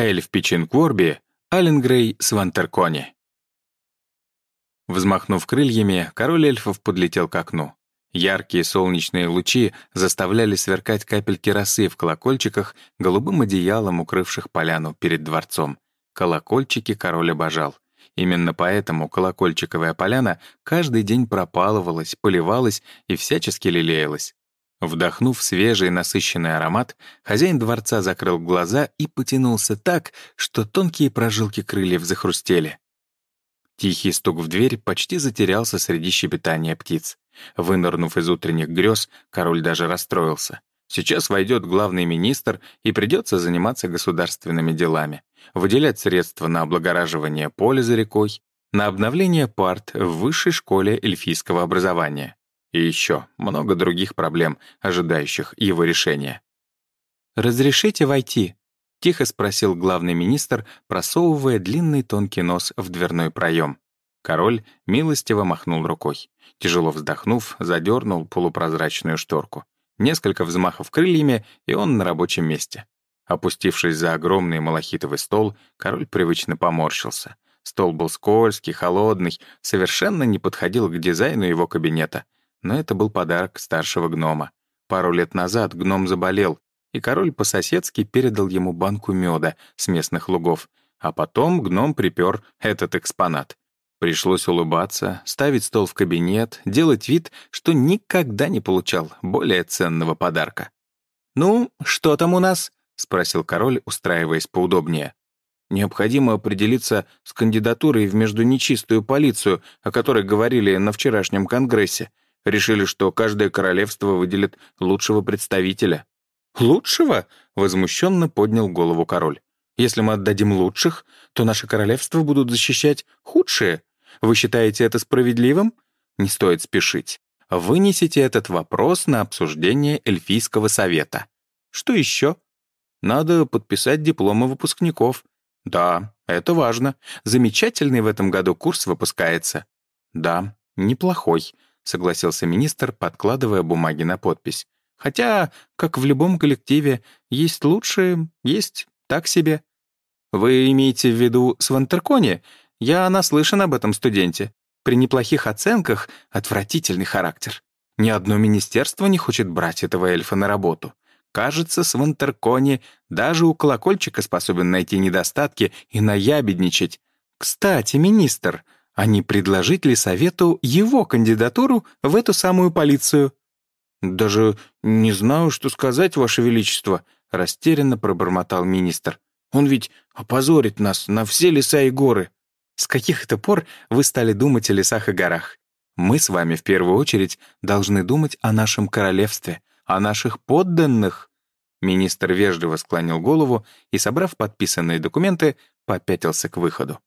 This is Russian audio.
Эльф Пичинкворби, Аленгрей Свантеркони. Взмахнув крыльями, король эльфов подлетел к окну. Яркие солнечные лучи заставляли сверкать капельки росы в колокольчиках, голубым одеялом укрывших поляну перед дворцом. Колокольчики король обожал. Именно поэтому колокольчиковая поляна каждый день пропалывалась, поливалась и всячески лелеялась. Вдохнув свежий насыщенный аромат, хозяин дворца закрыл глаза и потянулся так, что тонкие прожилки крыльев захрустели. Тихий стук в дверь почти затерялся среди щебетания птиц. Вынырнув из утренних грез, король даже расстроился. Сейчас войдет главный министр и придется заниматься государственными делами, выделять средства на облагораживание поля за рекой, на обновление парт в высшей школе эльфийского образования. И еще много других проблем, ожидающих его решения. «Разрешите войти?» — тихо спросил главный министр, просовывая длинный тонкий нос в дверной проем. Король милостиво махнул рукой. Тяжело вздохнув, задернул полупрозрачную шторку. Несколько взмахов крыльями, и он на рабочем месте. Опустившись за огромный малахитовый стол, король привычно поморщился. Стол был скользкий, холодный, совершенно не подходил к дизайну его кабинета. Но это был подарок старшего гнома. Пару лет назад гном заболел, и король по-соседски передал ему банку меда с местных лугов, а потом гном припер этот экспонат. Пришлось улыбаться, ставить стол в кабинет, делать вид, что никогда не получал более ценного подарка. «Ну, что там у нас?» — спросил король, устраиваясь поудобнее. «Необходимо определиться с кандидатурой в междунечистую полицию, о которой говорили на вчерашнем конгрессе. Решили, что каждое королевство выделит лучшего представителя». «Лучшего?» — возмущенно поднял голову король. «Если мы отдадим лучших, то наши королевства будут защищать худшие. Вы считаете это справедливым? Не стоит спешить. Вынесите этот вопрос на обсуждение эльфийского совета. Что еще? Надо подписать дипломы выпускников. Да, это важно. Замечательный в этом году курс выпускается. Да, неплохой, согласился министр, подкладывая бумаги на подпись. Хотя, как в любом коллективе, есть лучшие, есть так себе. Вы имеете в виду Свантеркони? Я наслышан об этом студенте. При неплохих оценках отвратительный характер. Ни одно министерство не хочет брать этого эльфа на работу. Кажется, Свантеркони даже у колокольчика способен найти недостатки и наябедничать. Кстати, министр, а не предложить ли совету его кандидатуру в эту самую полицию? «Даже не знаю, что сказать, Ваше Величество», — растерянно пробормотал министр. «Он ведь опозорит нас на все леса и горы». «С каких это пор вы стали думать о лесах и горах? Мы с вами в первую очередь должны думать о нашем королевстве, о наших подданных». Министр вежливо склонил голову и, собрав подписанные документы, попятился к выходу.